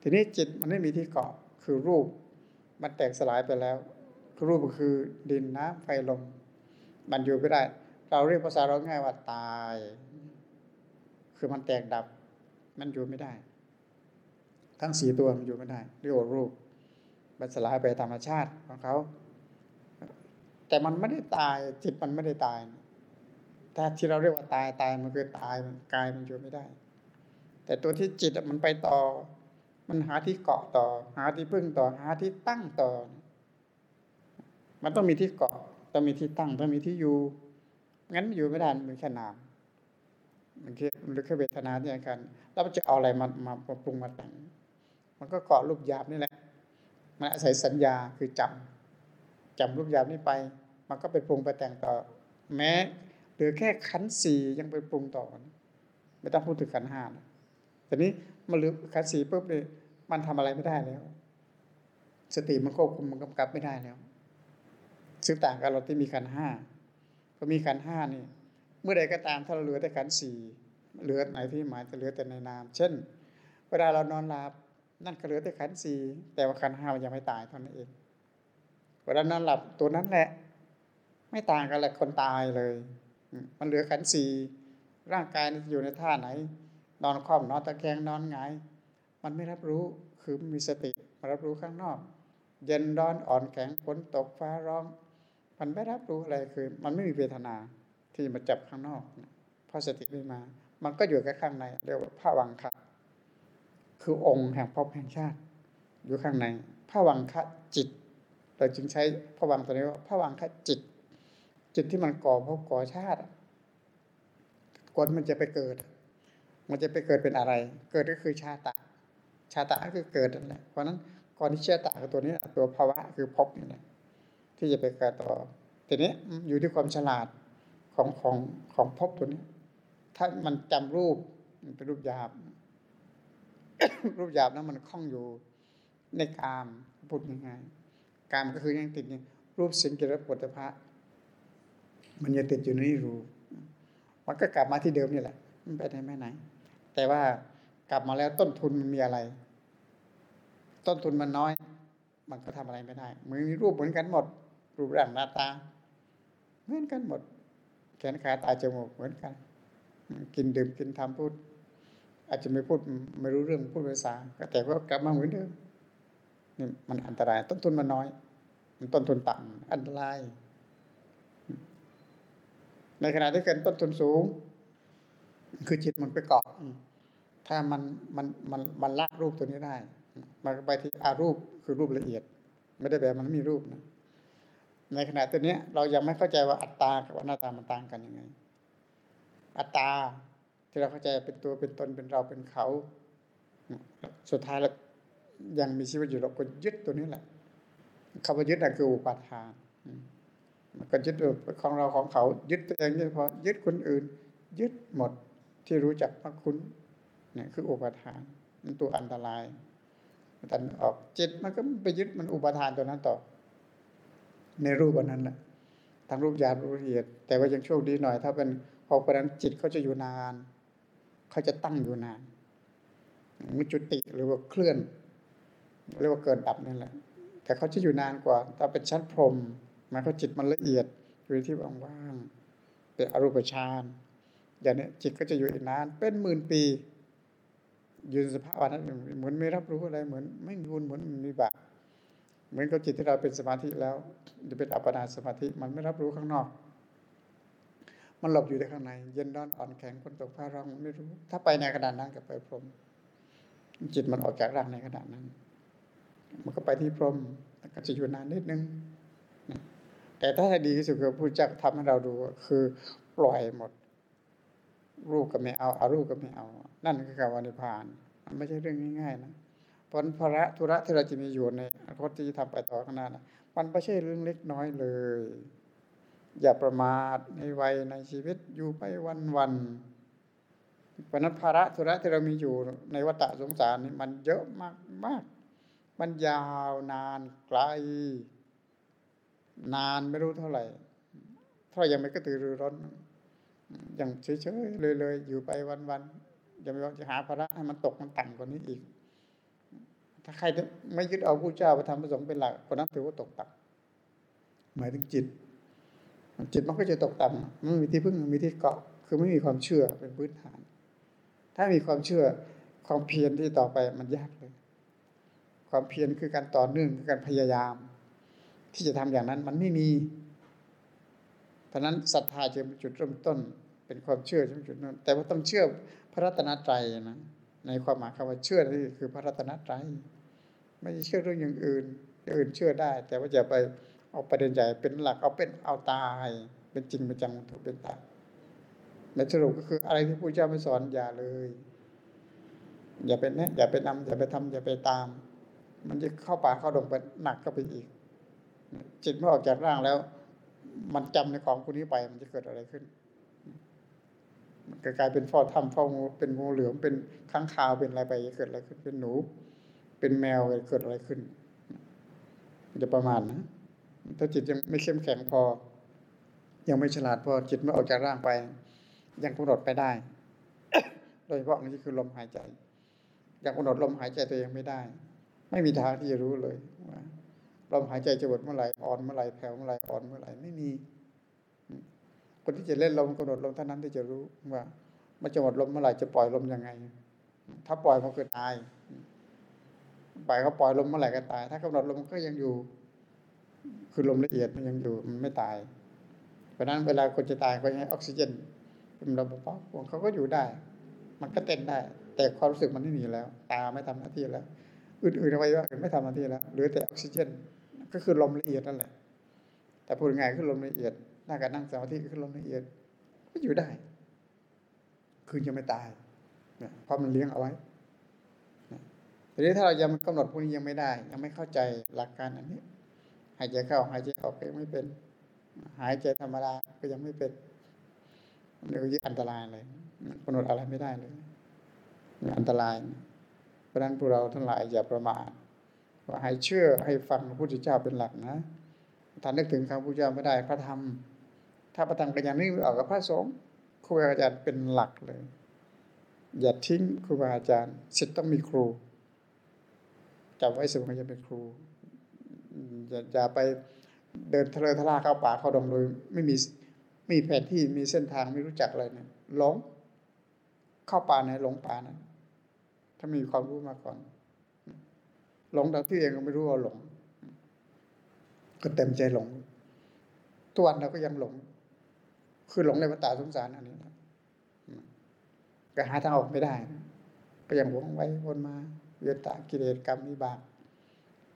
ทีนี้จิตมันไม่มีที่เกาะคือรูป มันแตกสลายไปแล้วรูปก็คือดินน้ำไฟลมมันอยู่ไม่ได้ เราเรียกภาษาเราง่ายว่าตาย คือมันแตกดับ มันอยู่ไม่ได้ ทั้งสีตัวมันอยู่ไม่ได้เรียกว่ารูปมันสลายไปธรรมชาติของเขา แต่มันไม่ได้ตาย จิตมันไม่ได้ตาย ถ้าที่เราเรียกว่าตายตายมันคือตายกายมันอยู่ไม่ได้ แต่ตัวที่จิตมันไปต่อ มันหาที่เกาะต่อ หาที่พึ่งต่อ หาที่ตั้งต่อ มันต้องมีที่เกาะ ต้องมีที่ตั้ง ต้องมีที่อยู่ งั้นอยู่ไม่ได้มันเป็นแค่นามมันแค่หรือแค่เวทนาที่อาการแล้วมันจะเอาอะไรมามาปรุงมาแต่งมันก็เกาะรูปหยาบนี่แหละ มันอาศัยสัญญาคือจำจำรูปหยาบนี้ไป มันก็ไปปรุงไปแต่งต่อ แม้เหลือแค่ขันสี่ยังไปปรุงต่อ ไม่ต้องพูดถึงขันห้าแต่นี้มันเหลือขันสี่ปุ๊บเลยมันทำอะไรไม่ได้แล้ว สติมันควบคุมมันกำกับไม่ได้แล้วซึ่งต่างกับเราที่มีขันห้า ก็มีขันห้านี่ เมื่อใดก็ตามถ้าเราเหลือแต่ขันสี่เหลือไหนที่หมายจะเหลือแต่ในนาม เช่น เวลาเรานอนหลับนั่นก็เหลือแต่ขันสี่แต่ว่าขันห้ามันยังไม่ตายเท่านั้นเองเวลานอนหลับตัวนั้นแหละ ไม่ต่างกันเลยคนตายเลย มันเหลือขันสี่ร่างกายอยู่ในท่าไหน นอนคว่ำนอนตะแคงนอนหงายมันไม่รับรู้คือมีสติมารับรู้ข้างนอก เย็นร้อนอ่อนแข็งฝนตกฟ้าร้อง มันไม่รับรู้อะไรคือ มันไม่มีเวทนาที่มาจับข้างนอกพราะสติไม่มา มันก็อยู่แค่ข้างใน เรียกว่าพระวังคะคือองค์แห่งภพแห่งชาติ อยู่ข้างในพระวังคะจิต เราจึงใช้พระวังตัวนี้ว่าพระวังคะจิต จิตที่มันก่อภพก่อชาติกนมันจะไปเกิด มันจะไปเกิดเป็นอะไร เกิดก็คือชาตะ ชาตะก็คือเกิดนั่นแหละเพราะนั้นก่อนที่ชาตะคือตัวนี้ตัวภาวะคือภพนี่แหละ ที่จะไปกิดต่อทีนี้อยู่ที่ความฉลาดของของของภพตัวนี้ ถ้ามันจำรูปเป็นรูปหยาบ รูปหยาบนั้นมันคล้องอยู่ในกามพูดง่ายๆกามก็คือยังติดเนี่รูปสิ่งกิริยปุถะพระมันยังติดอยู่ในรูมันก็กลับมาที่เดิมนี่แหละมันไปไหนไม่ไหน แต่ว่ากลับมาแล้วต้นทุนมันมีอะไร ต้นทุนมันน้อย มันก็ทำอะไรไม่ได้มือมีรูปเหมือนกันหมด รูปร่างหน้าตา เหมือนกันหมด แขนขาตาจมูกเหมือนกัน กินดื่มกินทำพูด อาจจะไม่พูดไม่รู้เรื่องพูดภาษาก็แต่ว่ากลับมาเหมือนเดิมนี่มันอันตราย ต้นทุนมันน้อย มันต้นทุนต่ำอันตราย ในขณะที่เกินต้นทุนสูง คือจิตมันไปเกาะถ้ามันมันมันมันละรูปตัวนี้ได้ มันไปที่อารูปคือรูปละเอียด ไม่ได้แบบมันมีรูปนะ ในขณะตัวนี้เรายังไม่เข้าใจว่าอัตตากับหน้าตามันต่างกันยังไง อัตตาที่เราเข้าใจเป็นตัวเป็นตนเป็นเราเป็นเขา สุดท้ายแล้วยังมีชีวิตอยู่เราก็ยึดตัวนี้แหละคำว่ายึดนั่นคืออุปาทานมันก็ยึดของเราของเขา ยึดตัวเองเฉพาะยึดคนอื่น ยึดหมดที่รู้จักพระคุณเนี่ยคืออุปาทานมันตัวอันตรายตันออกจิตมันก็ไปยึดมันอุปาทานตัวนั้นต่อ ในรูปวันนั้นแหละทางรูปยารูปละเอียด แต่ว่ายังโชคดีหน่อย ถ้าเป็นพอประนั้นจิตเขาจะอยู่นาน เขาจะตั้งอยู่นานมีจุติหรือว่าเคลื่อนเรียกว่าเกิดดับนั่นแหละ แต่เขาจะอยู่นานกว่าถ้าเป็นชั้นพรหมมันก็จิตมันละเอียดอยู่ที่ว่างๆเป็นอรูปฌานอย่างนี้จิตก็จะอยู่อีกนาน เป็นหมื่นปียู่สภาพนั้นเหมือนไม่รับรู้อะไรเหมือน ไม่มีบุญเหมือนมีบาป เหมือนกับจิตที่เราเป็นสมาธิแล้วจะเป็นอัปปนาสมาธิมันไม่รับรู้ข้างนอก มันหลบอยู่ในข้างใน เย็นร้อนอ่อนแข็งคนตกผ้าร้องมันไม่รู้ ถ้าไปในขนาดนั้นก็ไปพรมจิตมันออกจากร่างในขนาดนั้น มันก็ไปที่พรหมก็จะอยู่นานนิดนึงแต่ถ้าดีที่สุดคือพระเจ้าทำให้เราดูคือปล่อยหมด รูปก็ไม่เอาอารูปก็ไม่เอา นั่นคือการวานิพาน มันไม่ใช่เรื่องง่ายๆนะ ลภาระธุระที่เราจะมีอยู่ในอนาคตที่จะทำไปต่อข้างหน้านะมันไม่ใช่เรื่องเล็กน้อยเลย อย่าประมาทในวัยในชีวิตอยู่ไปวันวันเพราะนั้นภาระธุระที่เรามีอยู่ในวัฏสงสารนี่มันเยอะมากมากมันยาวนานไกล นานไม่รู้เท่าไหร่ถ้ายังไม่กระตือรือร้นอย่างเฉยๆเลยๆอยู่ไปวันๆอย่าไปว่าจะหาภาระให้มันตกมันต่ำกว่านี้อีก ถ้าใครไม่ยึดเอาผู้เจ้าประธรรมประสงค์เป็นหลักคนนั้นถือว่าตกต่ำหมายถึงจิต จิตมันก็จะตกต่ำมันมีที่พึ่งมีที่เกาะ คือไม่มีความเชื่อเป็นพื้นฐาน ถ้ามีความเชื่อความเพียรที่ต่อไปมันยากเลย ความเพียรคือการต่อเนื่องคือการพยายาม ที่จะทำอย่างนั้นมันไม่มีเพราะนั้นศรัทธาจะเป็นจุดเริ่มต้น เป็นความเชื่อจะเป็นจุดนั้น แต่ว่าต้องเชื่อพระรัตนตรัยนะในความหมายคำว่าเชื่อนี่คือพระรัตนตรัย ไม่ใช่เชื่อเรื่องอย่างอื่นอย่างอื่นเชื่อได้ แต่ว่าจะไปเอาประเด็นใหญ่เป็นหลักเอาเป็นเอาตาย เป็นจริงเป็นจังถูกเป็นตายในสรุปก็คืออะไรที่พระเจ้าไม่สอนอย่าเลย อย่าเป็นเนี่ยอย่าไปนำอย่าไปทำอย่าไปตาม มันจะเข้าป่าเข้าดงไปหนักก็ไปอีก จิตเมื่อออกจากร่างแล้ว มันจำในของคุณนี้ไป มันจะเกิดอะไรขึ้นมันกลายเป็นฟอถ้ำฟองูเป็นงูเหลือมเป็นข้างคาวเป็นอะไรไปจะเกิดอะไรขึ้นเป็นหนู เป็นแมวเกิดอะไรขึ้นจะประมาณนะถ้าจิตยังไม่เข้มแข็งพอ ยังไม่ฉลาดพอจิตเมื่ออกจากร่างไป ยังกำหนดไปได้ โดยเฉพาะนี่คือลมหายใจยังกำหนดลมหายใจตัวเองไม่ได้ ไม่มีทางที่จะรู้เลยว่าลมหายใจจะหมดเมื่อไหร่อ่อนเมื่อไหร่แผ่วเมื่อไหร่อ่อนเมื่อไหร่ไม่มี คนที่จะเล่นลมกำหนดลมเท่านั้นที่จะรู้ว่า มันจะหมดลมเมื่อไหร่จะปล่อยลมยังไง ถ้าปล่อยมันก็ตาย ปล่อยเขาปล่อยลมเมื่อไหร่ก็ตาย ถ้ากำหนดลมก็ยังอยู่ คือลมละเอียดมันยังอยู่มันไม่ตาย เพราะนั้นเวลาคนจะตายก็ให้ออกซิเจนเป็นระบบปอดเขาก็อยู่ได้ มันก็เต้นได้ แต่ความรู้สึกมันไม่มีแล้ว ตาไม่ทำหน้าที่แล้ว อื่นๆอาไว้ว่าไม่ทำหน้าที่แล้วหลือแต่ออกซิเจน ก็คือลมละเอียดนั่นแหละ แต่พูดง่ายคือลมละเอียดน้าการนั่งสมาธิคือลมละเอียด ก็อยู่ได้ คือยังไม่ตายเพราะมันเลี้ยงเอาไว้ ทีนี้ถ้าเรายังกำหนดพวกนี้ยังไม่ได้ ยังไม่เข้าใจหลักการอันนี้ หายใจเข้าหายใจออกก็ยังไม่เป็น หายใจธรรมดาก็ยังไม่เป็นนี่ก็ยิ่งอันตรายเลยกำหนดอะไรไม่ได้เลยอันตราย เพราะนั้นพวกเราทั้งหลายอย่าประมาทว่าให้เชื่อให้ฟังพระพุทธเจ้าเป็นหลักนะถ้านึกถึงคำพุทธเจ้าไม่ได้พระธรรม ถ้าพระธรรมก็ยังนึกไม่ออกกับพระสงฆ์ครูบาอาจารย์เป็นหลักเลย อย่าทิ้งครูบาอาจารย์สิทธิ์ต้องมีครู จำไว้เสมอจะเป็นครูอย่าอย่าไปเดินทะเลทะลาเข้าป่าเข้าดงโดยไม่มีมีแผนที่มีเส้นทางไม่รู้จักอะไรเนี่ยหลงเข้าป่าไหนหลงป่านั้น ถ้ามีความรู้มาก่อน หลงแต่ที่เองก็ไม่รู้ว่าหลง ก็เต็มใจหลงทุกวันเราก็ยังหลง คือหลงในวัฏฏะสงสารอันนี้ก็หาทางออกไม่ได้ ก็ยังวงไว้วนมา เวียนตากิเลสกรรมนิบาต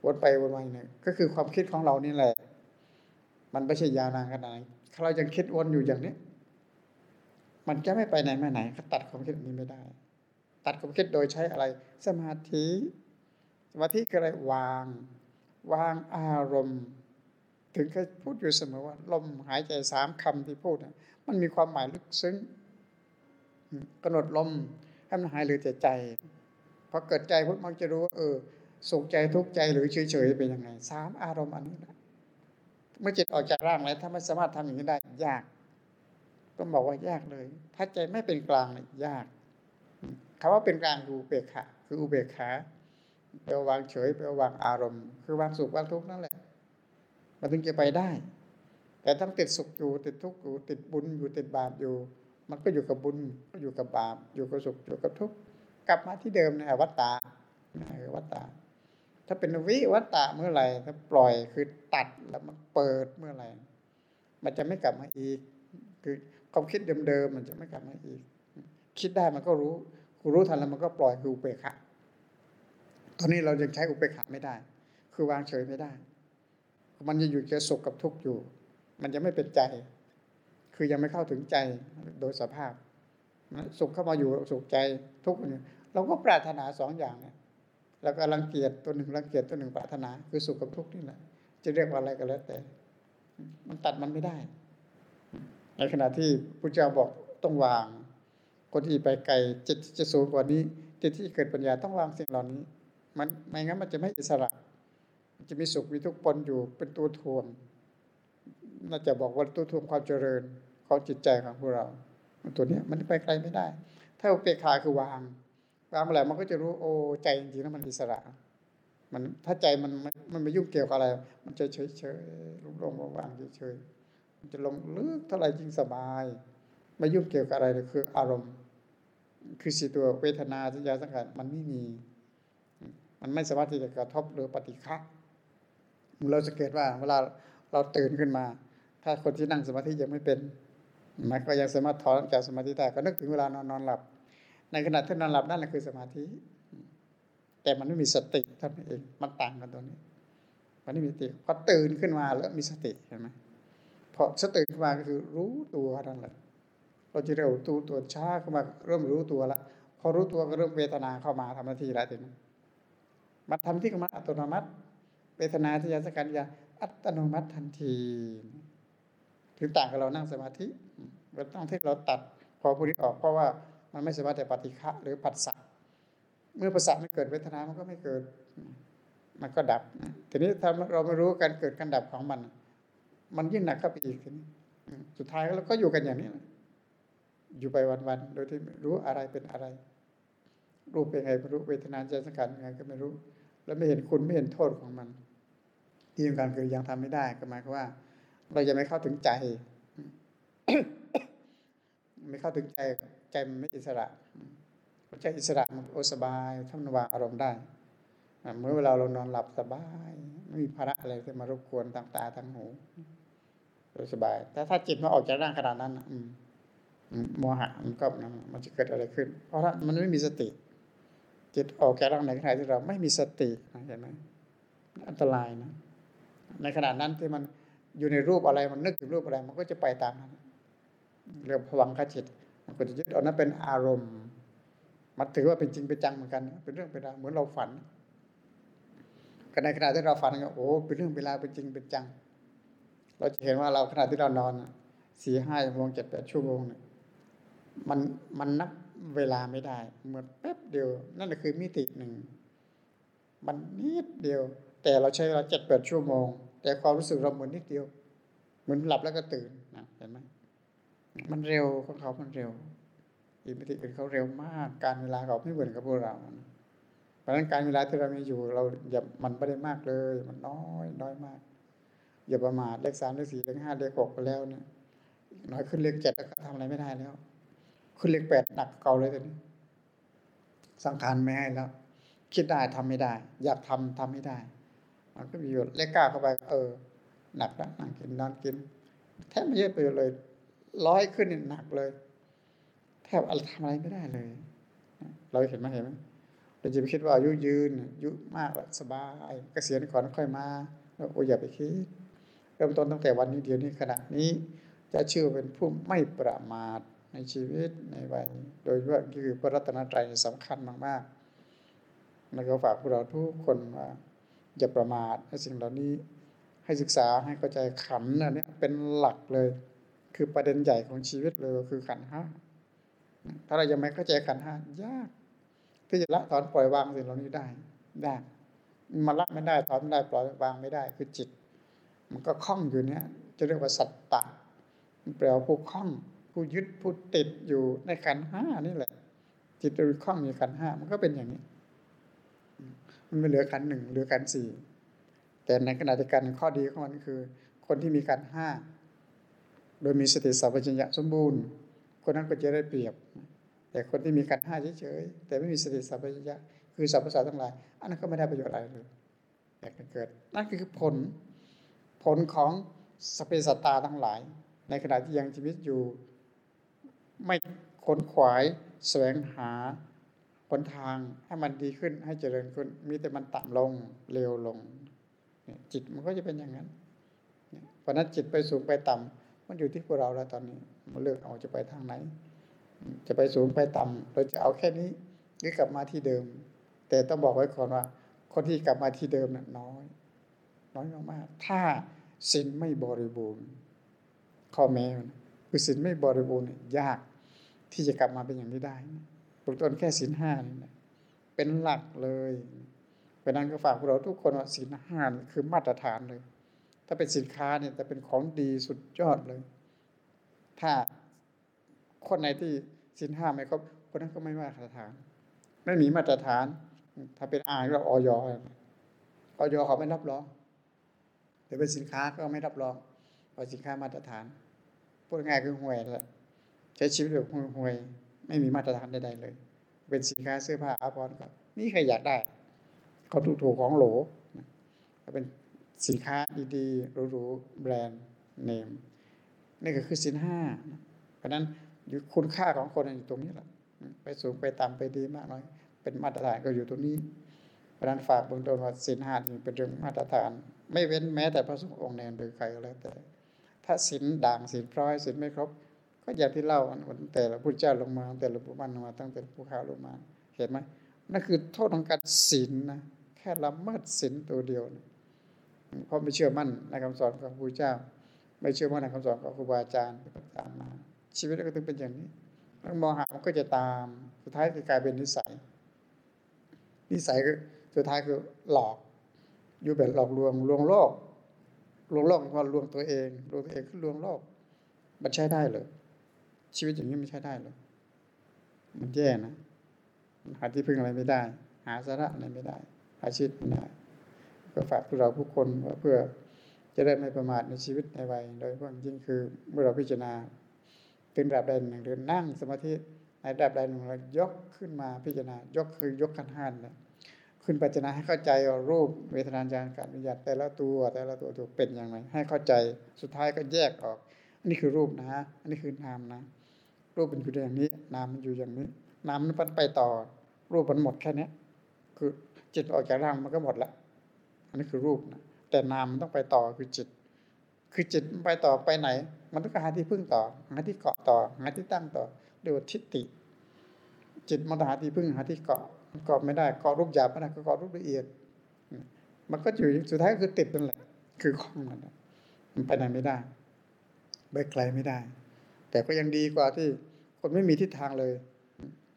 วนไปวนมาเนี่ยก็คือความคิดของเรานี่แหละ มันไม่ใช่ยาวนานขนาดไหนถ้าเรายังคิดวนอยู่อย่างนี้ มันจะไม่ไปไหนมาไหนก็ตัดความคิดนี้ไม่ได้ ตัดความคิดโดยใช้อะไร สมาธิ สมาธิคืออะไรวาง วางอารมณ์ ถึงเคยพูดอยู่เสมอว่า ลมหายใจสามคำที่พูดมันมีความหมายลึกซึ้งกำหนดลมให้มันหายหลือแต่ใจ พอเกิดใจพุทธมักจะรู้ว่าเออสุขใจทุกข์ใจหรือเฉยๆเป็นยังไงสามอารมณ์อันนี้นะเมื่อจิตออกจากร่างแล้วถ้าไม่สามารถทำอย่างนี้ได้ ยากต้องบอกว่ายากเลย ถ้าใจไม่เป็นกลางเนี่ยยากคำว่าเป็นกลางคืออุเบกขาคืออุเบกขาแปลวางเฉยแปลวางอารมณ์ คือวางสุขวางทุกข์นั่นแหละ มันถึงจะไปได้ แต่ทั้งติดสุขอยู่ติดทุกข์อยู่ติดบุญอยู่ติดบาปอยู่ มันก็อยู่กับบุญก็อยู่กับบาปอยู่กับสุขอยู่กับทุกข์ กลับมาที่เดิมในวัฏฏะวัฏฏะถ้าเป็นวิวัฏฏะเมื่อไหร่ถ้าปล่อยคือตัดแล้วมันเปิดเมื่อไหร่ มันจะไม่กลับมาอีก คือความคิดเดิมๆมันจะไม่กลับมาอีก คิดได้มันก็รู้รู้ทันแล้วมันก็ปล่อยคืออุเบกขาตอนนี้เรายังใช้อุเบกขาไม่ได้ คือวางเฉยไม่ได้ มันจะอยู่แค่สุขกับทุกข์อยู่ มันจะไม่เป็นใจ คือยังไม่เข้าถึงใจโดยสภาพ สุขเข้ามาอยู่สุขใจทุกข์เราก็ปรารถนาสองอย่างเนี่ยแล้วก็รังเกียจตัวหนึ่งรังเกียจตัวหนึ่งปรารถนา คือสุขกับทุกข์นี่แหละ จะเรียกว่าอะไรก็แล้วแต่ มันตัดมันไม่ได้ ในขณะที่พระเจ้าบอกต้องวาง คนที่ไปไกลจิตจะสูงกว่านี้จิตที่เกิดปัญญาต้องวางสิ่งเหล่านี้ มันไม่งั้นมันจะไม่อิสระมันจะมีสุขมีทุกข์ปนอยู่เป็นตัวทวงน่าจะบอกว่าตัวทวงความเจริญของจิตใจของพวกเรา ตัวนี้มันไปไกลไม่ได้ ถ้าอุเบกขาคือวาง วางอะไรมันก็จะรู้โอ้ใจจริงๆแล้วมันอิสระ มันถ้าใจมันมันไม่ยุ่งเกี่ยวกับอะไร มันจะเฉยเฉยลงลงวางเฉยๆมันจะลงลึกเท่าไหร่จริงสบาย ไม่ยุ่งเกี่ยวกับอะไรเลยคือ อารมณ์ คือสิตัวเวทนาสัญญาสังขารมันไม่มี มันไม่สามารถที่จะกระทบหรือปฏิฆะเราสังเกตว่า เวลาเราตื่นขึ้นมา ถ้าคนที่นั่งสมาธิยังไม่เป็น มันก็ยังสามารถถอนจากสมาธิได้ก็นึกถึงเวลานอนนอนหลับ ในขณะที่นอนหลับนั่นแหละคือสมาธิ แต่มันไม่มีสติท่านเองมันต่างกันตัวนี้ มันไม่มีสติพอตื่นขึ้นมาแล้วมีสติเห็นไหมพอสติขึ้นมาก็คือรู้ตัวนั่นแหละเราจะเร็วตัวตัวช้าเข้ามาเริ่มรู้ตัวละพอรู้ตัวก็เริ่มเวทนาเข้ามาทำหน้าที่แล้วทีนี้มันทำที่ของมันอัตโนมัติ เวทนาที่ยาสกัญญาอัตโนมัติทันที ถึงต่างกับเรานั่งสมาธิ เราต้องที่เราตัดพอพูนี้ออกเพราะว่ามันไม่สามารถแต่ปฏิฆะหรือปัสสะเมื่อปัสสะไม่เกิดเวทนา มันก็ไม่เกิด มันก็ดับ ทีนี้ถ้าเราไม่รู้การเกิดการดับของมัน มันยิ่งหนักเข้าไปอีกทีนี้สุดท้ายเราก็อยู่กันอย่างนี้อยู่ไปวันๆโดยที่รู้อะไรเป็นอะไร รูปเป็นไงไม่รู้เวทนาใจสังขารไงก็ไม่รู้ แล้วไม่เห็นคุณไม่เห็นโทษของมัน ที่สำคัญคือยังทำไม่ได้ก็หมายความว่า เราจะไม่เข้าถึงใจ ไม่เข้าถึงใจใจมันไม่อิสระใจอิสระมันโอสบายทำนวางอารมณ์ได้เมื่อเวลาเรานอนหลับสบาย ไม่มีภาระอะไรที่มารบกวนทางตาทางหูสบาย แต่ถ้าจิตมาออกจากร่างขนาดนั้นอืมโมหะมันก็มันจะเกิดอะไรขึ้น เพราะมันไม่มีสติ จิตออกจากร่างในขณะที่เราไม่มีสติเห็นไหมอันตรายนะ ในขณะนั้นที่มันอยู่ในรูปอะไรมันนึกถึงรูปอะไร มันก็จะไปตามนั้น เรื่องผวังขจิตมันก็จะยึดเอานั้นเป็นอารมณ์มันถือว่าเป็นจริงเป็นจังเหมือนกัน เป็นเรื่องเป็นราวเหมือนเราฝันก็ในขณะที่เราฝันก็โอ้เป็นเรื่องเป็นราวเป็นจริงเป็นจัง เราจะเห็นว่าเราขณะที่เรานอนสี่ห้าชั่วโมงเจ็ดแปดชั่วโมงเนี่ยมันมันนับเวลาไม่ได้เหมือนแป๊บเดียว นั่นคือมิติหนึ่ง มันนิดเดียว แต่เราใช้เวลาเจ็ดแปดชั่วโมง แต่ความรู้สึกเราเหมือนนิดเดียว เหมือนหลับแล้วก็ตื่นนะเห็นไหม มันเร็วของเขามันเร็ว อีกมิติอื่นเขาเร็วมาก การเวลาเขาไม่เหมือนกับพวกเราเพราะฉะนั้นการเวลาที่เรามีอยู่ เราอย่ามันไม่ได้มากเลย มันน้อยน้อยมาก อย่าประมาทเลขสามเลขสี่เลขห้าเลขหกไปแล้วเนี่ยน้อยขึ้นเลขเจ็ดแล้วทำอะไรไม่ได้แล้ว ขึ้นเลขแปดหนักเก่าเลยตอนนี้สังขารไม่ให้แล้ว คิดได้ทำไม่ได้ อยากทำทำไม่ได้ มันก็มีอยู่เลขเก้าเข้าไป เออ หนักแล้วนั่งกินนอนกินแทบไม่เยอะไปเลย ร้อยขึ้นหนักเลย แทบอะไรทำอะไรไม่ได้เลย เราเห็นไหมเห็นไหมเราจะไปคิดว่าอายุยืนอายุมากแล้วสบายกเกษียณก่อนค่อยมาโอ้อย่าไปคิดเริ่มต้นตั้งแต่วันนี้เดียวนี้ขณะนี้จะชื่อเป็นผู้ไม่ประมาทในชีวิตในวัยโดยเฉพาะคือพระรัตนตรัยสำคัญมากๆแล้วก็ฝากพวกเราทุกคนว่าอย่าประมาทในสิ่งเหล่านี้ให้ศึกษาให้เข้าใจขันนั่นนี่เป็นหลักเลย คือประเด็นใหญ่ของชีวิตเลยคือขันห้าถ้าเรายังไม่เข้าใจขันห้ายาก ที่จะละถอนปล่อยวางสิ่งเหล่านี้ได้ยากมันละไม่ได้ถอนไม่ได้ปล่อยวางไม่ได้คือจิต มันก็คล้องอยู่เนี้ยจะเรียกว่าสัตตะแปลว่าผู้คล้องผู้ยึดผู้ติดอยู่ในขันห้านี่แหละ จิตรข้องอยู่ขันห้ามันก็เป็นอย่างนี้ มันไม่เหลือขันหนึ่งเหลือขันสี่แต่ในขณะเดียวกันข้อดีของมันคือ คนที่มีขันห้า โดยมีสติสัมปชัญญะสมบูรณ์ คนนั้นก็จะได้เปรียบ แต่คนที่มีขันห้าเฉยๆแต่ไม่มีสติสัมปชัญญะคือสัพพะทั้งหลายอันนั้นก็ไม่ได้ประโยชน์อะไรเลยแต่เกิด นั่นคือผล ผลของสเปสตตาทั้งหลาย ในขณะที่ยังชีวิตอยู่ ไม่ค้นขวายแสวงหาหนทางให้มันดีขึ้นให้เจริญขึ้น มีแต่มันต่ำลงเร็วลง จิตมันก็จะเป็นอย่างนั้น เพราะนั้นจิตไปสูงไปต่ำ มันอยู่ที่พวกเราแล้วตอนนี้มันเลือกเอาจะไปทางไหน จะไปสูงไปต่ำเราจะเอาแค่นี้หรือกลับมาที่เดิม แต่ต้องบอกไว้ก่อนว่า คนที่กลับมาที่เดิมนั้นน้อย น้อยมากๆถ้าสินไม่บริบูรณ์ ข้อแม้คือสินไม่บริบูรณ์ยากที่จะกลับมาเป็นอย่างนี้ได้ปกต้นแค่ศีลห้านี่นะเป็นหลักเลยเพราะนั้นก็ฝากพวกเราทุกคนว่าศีลห้าคือมาตรฐานเลย ถ้าเป็นสินค้าเนี่ยจะเป็นของดีสุดยอดเลย ถ้าคนไหนที่ศีลห้าไม่ครบคนนั้นก็ไม่มาตรฐาน ไม่มีมาตรฐาน ถ้าเป็นอายเราออยออยเขาไม่รับรองแต่เป็นสินค้าก็ไม่รับรองเพราะสินค้ามาตรฐานพูดง่ายคือห่วยแหละใช้ชีวิตแบบห่วยไม่มีมาตรฐานใดๆเลย เป็นสินค้าเสื้อผ้าอาภรณ์ก็นี่ใครอยากได้ เขาถูกถูกของโหลเป็น สินค้าดีๆหรูๆแบรนด์เนมนี่ก็คือสินห้าเพราะนั้นอยู่คุณค่าของคนอยู่ตรงนี้แหละไปสูงไปต่ำไปดีมากน้อย เป็นมาตรฐานก็อยู่ตรงนี้เพราะนั้นฝากเบื้องต้นว่าสินห้าเป็นเรื่องมาตรฐาน ไม่เว้นแม้แต่พระสงฆ์องค์แนนหรือใครก็แล้วแต่ ถ้าสินด่างสินพร้อยสินไม่ครบ ก็อย่างที่เล่าแต่พระพุทธเจ้าลงมาแต่หลวงปู่มันลงมาตั้งแต่ภูเขาลงมาเห็นไหมนั่นคือโทษของการศีลนะแค่ละเมิดศีลตัวเดียวนะ เพราะไม่เชื่อมั่นในคำสอนของพระพุทธเจ้า ไม่เชื่อมั่นในคำสอนของครูบาอาจารย์ตามมาชีวิตก็ต้องเป็นอย่างนี้มันมองหามันก็จะตามสุดท้ายคือกลายเป็นนิสัย นิสัยคือสุดท้ายคือหลอก อยู่แบบหลอกลวงลวงโลกลวงโลกเพราะลวงตัวเองลวงตัวเองคือลวงโลก มันใช้ได้เลยชีวิตอย่างนี้มันใช้ได้เลยมันแย่นะหาที่พึ่งอะไรไม่ได้ หาสาระอะไรไม่ได้ หาชีวิตไม่ได้ ก็ฝากพวกเราผู้คนเพื่อจะได้ไม่ประมาทในชีวิตในวัยโดยเฉพาะยิ่งคือเมื่อเราพิจารณาเป็นระดับใดหนึ่งหรือนั่งสมาธิในระดับใดหนึ่งเรายกขึ้นมาพิจารณายกคือยกขันห้านเลยขึ้นพิจารณาให้เข้าใจรูปเวทนาญาณการวิญญาณแต่ละตัวแต่ละตัวถูกเป็นอย่างไรให้เข้าใจสุดท้ายก็แยกออก อันนี้คือรูปนะฮะอันนี้คือนามนะ รูปมันอยู่อย่างนี้ นามมันอยู่อย่างนี้นามมันไปต่อ รูปมันหมดแค่นี้คือจิตออกจากร่างมันก็หมดละ อันนี้คือรูปนะแต่นามมันต้องไปต่อคือจิต คือจิตมันไปต่อไปไหน มันต้องหาที่พึ่งต่อหาที่เกาะต่อหาที่ตั้งต่อเรียกว่าทิฏฐิจิตมันหาที่พึ่งหาที่เกาะเกาะไม่ได้เกาะรูปหยาบไม่ได้ก็เกาะรูปละเอียด มันก็อยู่สุดท้ายก็คือติดนั่นแหละ คือข้องมันมันไปไหนไม่ได้ไปไกลไม่ได้ แต่ก็ยังดีกว่าที่คนไม่มีทิศทางเลย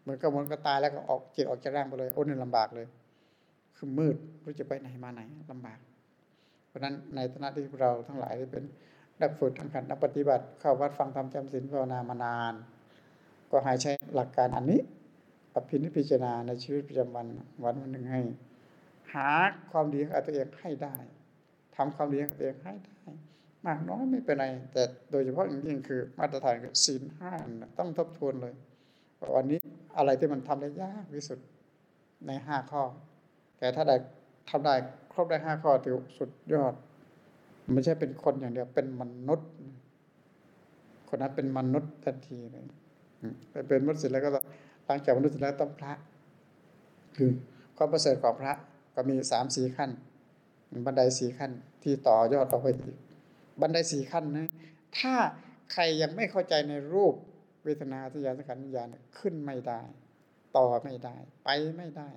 เหมือนกับมันก็ตายแล้วก็ออกจิตออกจากร่างไปเลยโอ้นี่ลำบากเลย คือมืดรู้จะไปไหนมาไหนลำบาก เพราะฉะนั้นในฐานะที่เราทั้งหลายที่เป็นนักฝึกทำขันนักปฏิบัติ เข้าวัดฟังธรรมจำศีลภาวนามานาน ก็ให้ใช้หลักการอันนี้ปรับพินิจพิจารณาในชีวิตประจำวันวันวันหนึ่งให้ หาความดีของตัวเองให้ได้ทำความดีของตัวเองให้ได้มากน้อยไม่เป็นไร แต่โดยเฉพาะอย่างยิ่งคือมาตรฐานคือศีลห้าต้องทบทวนเลยวันนี้อะไรที่มันทำได้ยากที่สุดในห้าข้อ แต่ถ้าได้ทำได้ครบได้ห้าข้อถือสุดยอด ไม่ใช่เป็นคนอย่างเดียวเป็นมนุษย์ คนนั้นเป็นมนุษย์ทันทีเลยเป็นมนุษย์เสร็จแล้วก็หลังจากมนุษย์เสร็จแล้วต้องพระ คือความประเสริฐของพระก็มีสามสี่ขั้น บันไดสี่ขั้น ที่ต่อยอดต่อไปอีกบันไดสี่ขั้นนะถ้าใครยังไม่เข้าใจในรูปเวทนาสัญญาสังขารวิญญาณขึ้นไม่ได้ ต่อไม่ได้ ไปไม่ได้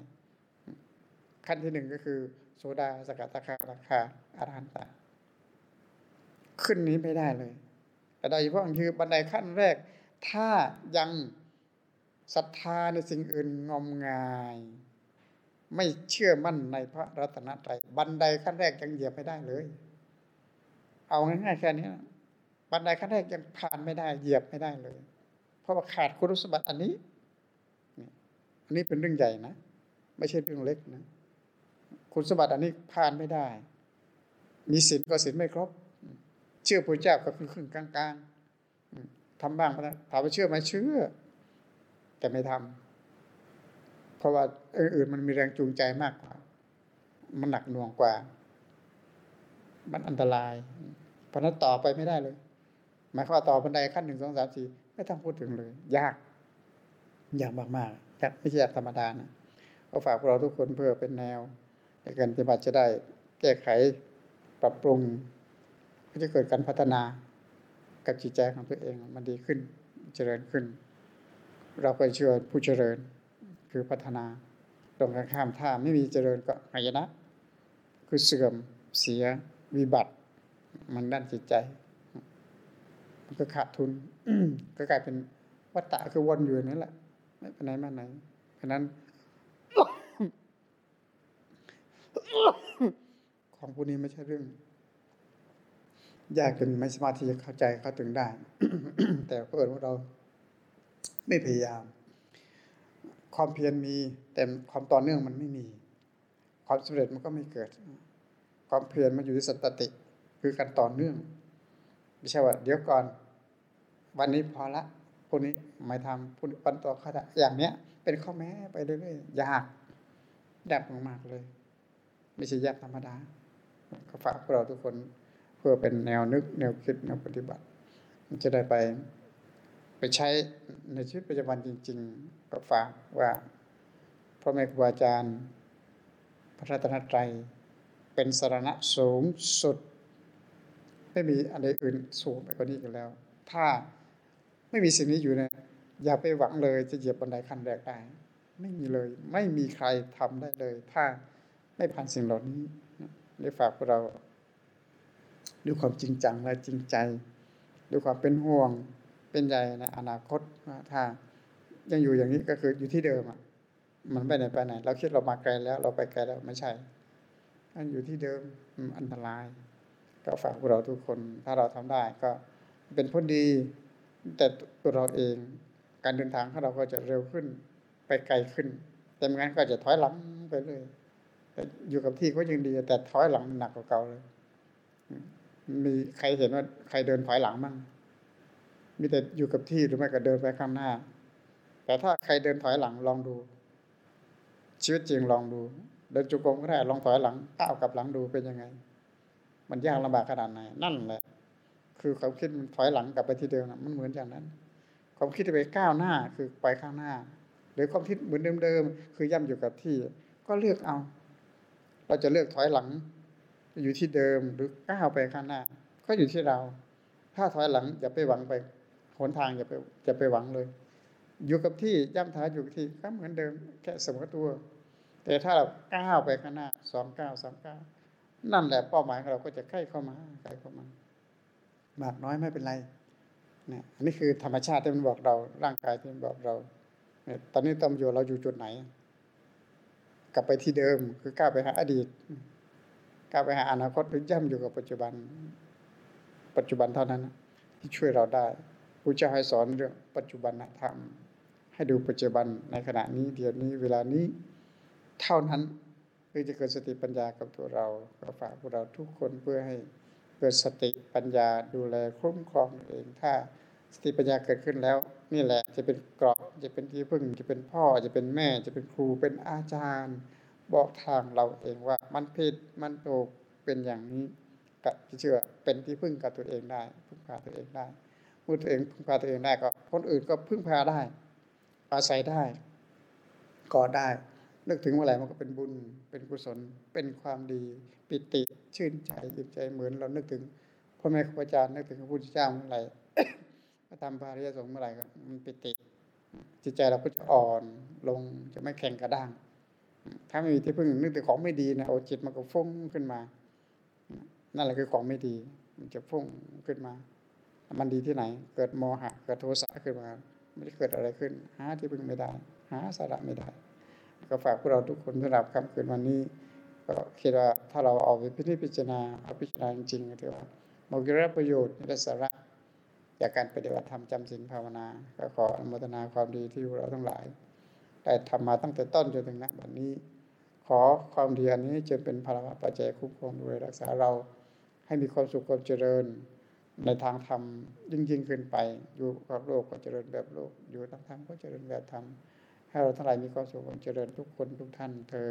ขั้นที่หนึ่งก็คือโสดาสกัตคาราคาอารันตะขึ้นนี้ไม่ได้เลยแต่โดยเฉพาะคือบันไดขั้นแรก ถ้ายังศรัทธาในสิ่งอื่นงมงาย ไม่เชื่อมั่นในพระรัตนตรัยบันไดขั้นแรกยังเหยียบไม่ได้เลย เอาง่ายๆแค่นี้บันไดขั้นแรกยังผ่านไม่ได้ เหยียบไม่ได้เลย เพราะว่าขาดคุณสมบัติอันนี้อันนี้เป็นเรื่องใหญ่นะ ไม่ใช่เรื่องเล็กนะ คุณสมบัติอันนี้ผ่านไม่ได้ มีศีลก็ศีลไม่ครบ เชื่อพระเจ้าก็คือครึ่งกลางๆทำบ้างนะถามว่าเชื่อไหมเชื่อ แต่ไม่ทำเพราะว่าอื่นๆมันมีแรงจูงใจมากกว่า มันหนักหน่วงกว่า มันอันตราย เพราะนั้นต่อไปไม่ได้เลย หมายความต่อบันไดขั้นหนึ่งสองสามสี่ไม่ต้องพูดถึงเลย ยาก ยากมากๆไม่ใช่ยากธรรมดานะก็ฝากพวกเราทุกคนเพื่อเป็นแนว การปฏิบัติจะได้แก้ไขปรับปรุงก็จะเกิดการพัฒนากับจิตใจของตัวเองมันดีขึ้นเจริญขึ้น เราไปเชื่อผู้เจริญคือพัฒนาตรงกันข้ามถ้าไม่มีเจริญก็หายนะ คือเสื่อมเสียวิบัติ มันด้านจิตใจ มันก็ขาดทุนก็กลายเป็นวัฏฏะคือวนอยู่นั่นแหละ ไม่ไปไหนมาไหนเพราะนั้น ของพวกนี้ไม่ใช่เรื่อง ยากจนไม่สามารถที่จะเข้าใจเข้าถึงได้ แต่เพื่อนของเรา ไม่พยายาม ความเพียรมี แต่ความต่อเนื่องมันไม่มี ความสำเร็จมันก็ไม่เกิด ความเพียรมันอยู่ที่สตติ คือการต่อเนื่อง ไม่ใช่ว่า เดี๋ยวก่อน วันนี้พอละพวกนี้ไม่ทำพวกวันต่อเขาอย่างเนี้ย เป็นข้อแม้ไปเรื่อยๆยากยากมากๆเลย ไม่ใช่ยากธรรมดาก็ฝากพวกเราทุกคนเพื่อเป็นแนวนึกแนวคิดแนวปฏิบัติ มันจะได้ไปไปใช้ในชีวิตประจำวันจริง ๆ ก็ฝากว่าพ่อแม่ครูอาจารย์ พระรัตนตรัยเป็นสารณะสูงสุด ไม่มีอะไรอื่นสูงไปกว่านี้กันแล้ว ถ้าไม่มีสิ่งนี้อยู่นะอย่าไปหวังเลยจะเหยียบบันไดขั้นแรกได้ ไม่มีเลย ไม่มีใครทำได้เลย ถ้า ไม่ผ่านสิ่งเหล่านี้ได้ฝากพวกเราด้วยความจริงจังและจริงใจด้วยความเป็นห่วงเป็นใยในอนาคตว่าถ้ายังอยู่อย่างนี้ก็คืออยู่ที่เดิมอะมันไปไหนไปไหน เราคิดเรามาไกลแล้ว เราไปไกลแล้วไม่ใช่อันอยู่ที่เดิมอันตราย ก็ฝากพวกเราทุกคน ถ้าเราทำได้ก็เป็นผลดี แต่ตัวเราเอง การเดินทางของเราก็จะเร็วขึ้น ไปไกลขึ้น แต่ไม่งั้นก็จะถอยหลังไปเลย อยู่กับที่ก็ยังดีแต่ถอยหลังหนักกว่าเก่าเลยมีใครเห็นว่าใครเดินถอยหลังบ้างมีแต่อยู่กับที่หรือไม่ก็เดินไปข้างหน้า แต่ถ้าใครเดินถอยหลังลองดู ชีวิตจริงลองดู เดินจุกงก็ได้ลองถอยหลังก้าวกลับหลังดูเป็นยังไง มันยากลำบากขนาดไหนนั่นแหละ คือความคิดมันถอยหลังกลับไปที่เดิมมันเหมือนอย่างนั้น ความคิดไปก้าวหน้าคือไปข้างหน้า หรือความคิดเหมือนเดิมๆคือย่ำอยู่กับที่ ก็เลือกเอา เราจะเลือกถอยหลัง อยู่ที่เดิมหรือก้าวไปข้างหน้า ก็อยู่ที่เรา ถ้าถอยหลังอย่าไปหวังไปหนทางอย่าไปอย่าไปหวังเลย อยู่กับที่ย่ำท้าอยู่กับที่ก็เหมือนเดิมแค่สมตัว แต่ถ้าเราก้าวไปข้างหน้าสองก้าวสามก้าวนั่นแหละเป้าหมายของเราก็จะใกล้เข้ามาใกล้เข้ามามากน้อยไม่เป็นไรนี่อันนี้คือธรรมชาติที่มันบอกเราร่างกายที่มันบอกเราตอนนี้ตอมอยู่เราอยู่จุดไหน กลับไปที่เดิม คือก้าวไปหาอดีตก้าวไปหาอนาคตหรือย่ำอยู่กับปัจจุบัน ปัจจุบันเท่านั้น ที่ช่วยเราได้พระเจ้าให้สอนเรื่องปัจจุบันธรรม ให้ดูปัจจุบันในขณะนี้เดี๋ยวนี้เวลานี้เท่านั้นเพื่อจะเกิดสติปัญญากับตัวเราก็ฝากพวกเราทุกคนเพื่อให้เกิดสติปัญญาดูแลคุ้มครองเองถ้า สติปัญญาเกิดขึ้นแล้ว นี่แหละจะเป็นเกราะจะเป็นที่พึ่งจะเป็นพ่อจะเป็นแม่ จะเป็นครูเป็นอาจารย์ บอกทางเราเองว่ามันผิดมันถูกเป็นอย่างนี้ก็เชื่อเป็นที่พึ่งกับตัวเองได้ พึ่งพาตัวเองได้เมื่อตัวเองพึ่งพาตัวเองได้ก็คนอื่นก็พึ่งพาได้ อาศัยได้ก่อได้นึกถึงเมื่อไหร่มันก็เป็นบุญ เป็นกุศล เป็นความดี ปิติ ชื่นใจยิ้มใจเหมือนเรานึกถึงพ่อแม่ครูอาจารย์นึกถึงพระพุทธเจ้าเมื่อไหร่ พระธรรมพระริยสงฆ์เมื่อไหร่ก็มันปิติ จิตใจเราก็จะอ่อนลงจะไม่แข็งกระด้าง ถ้าไม่มีที่พึ่งนึกถึงของไม่ดีนะโอ้จิตมันก็ฟุ้งขึ้นมา นั่นแหละคือของไม่ดี มันจะฟุ้งขึ้นมา มันดีที่ไหน เกิดโมหะเกิดโทสะขึ้นมาไม่ได้เกิดอะไรขึ้น หาที่พึ่งไม่ได้ หาสาระไม่ได้ ก็ฝากพวกเราทุกคนสำหรับคำคืนวันนี้ก็คิดว่าถ้าเราเอาไปพิจารณาเอาพิจารณาจริงๆก็ถือว่ามันจะได้ประโยชน์ได้สาระ จากการปฏิบัติธรรมจำศีลภาวนา ก็ขออนุโมทนาความดีที่เราทั้งหลาย ได้ทำมาตั้งแต่ต้นจนถึงณบัดนี้ ขอความดีอันนี้จนเป็นพลังปัจจัยคุ้มครองดูแลรักษาเรา ให้มีความสุขความเจริญ ในทางธรรมยิ่งยิ่งขึ้นไป อยู่กับโลกก็เจริญแบบโลก อยู่ทางธรรมก็เจริญแบบธรรมให้เราทั้งหลายมีความสุขความเจริญทุกคนทุกท่านเทอ